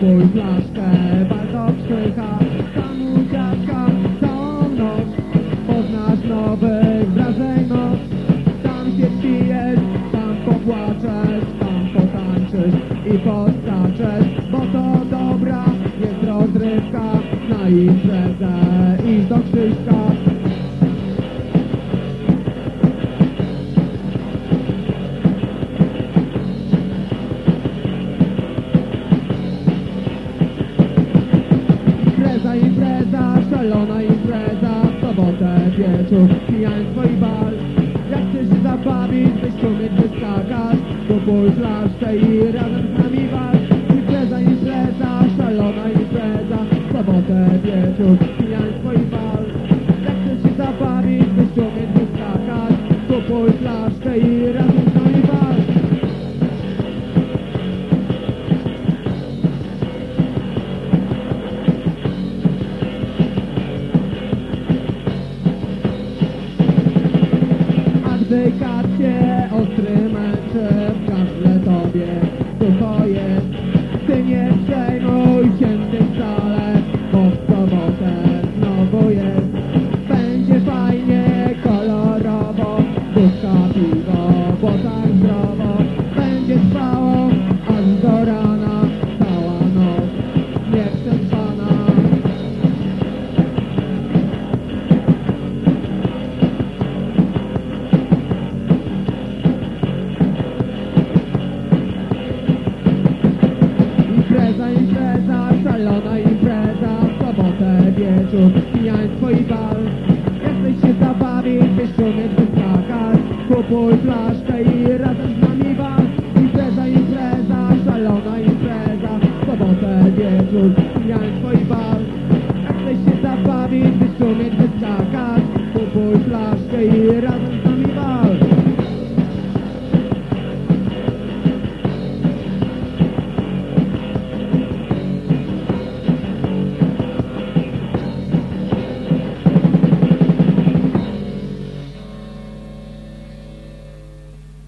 Kupuj flaszkę, bardzo krzycha Tam u dziadka całą noc Poznasz nowych wrażeń moc Tam się pijesz, tam popłaczesz Tam potańczysz i poskaczesz Bo to dobra jest rozrywka Na imprezę szalona impreza W sobotę wieczór, pijaństwo i bal. Jak chcesz się zabawić, byś umieć wyskakać Kupuj flaszkę i razem z nami walcz. Impreza, impreza, szalona impreza W sobotę wieczór, pijaństwo i bal. Jak chcesz się zabawić, byś umieć wyskakać Kupuj flaszkę i razem męczy w gardle tobie Impreza, szalona impreza W sobotę wieczór, pijaństwo i bal. Chcesz się zabawić, umieć wyskakać Kupuj flaszkę i razem z nami wal. Impreza, impreza, szalona impreza W sobotę wieczór, pijaństwo i bal. Chcesz się zabawić, umieć wyskakać Kupuj flaszkę i razem z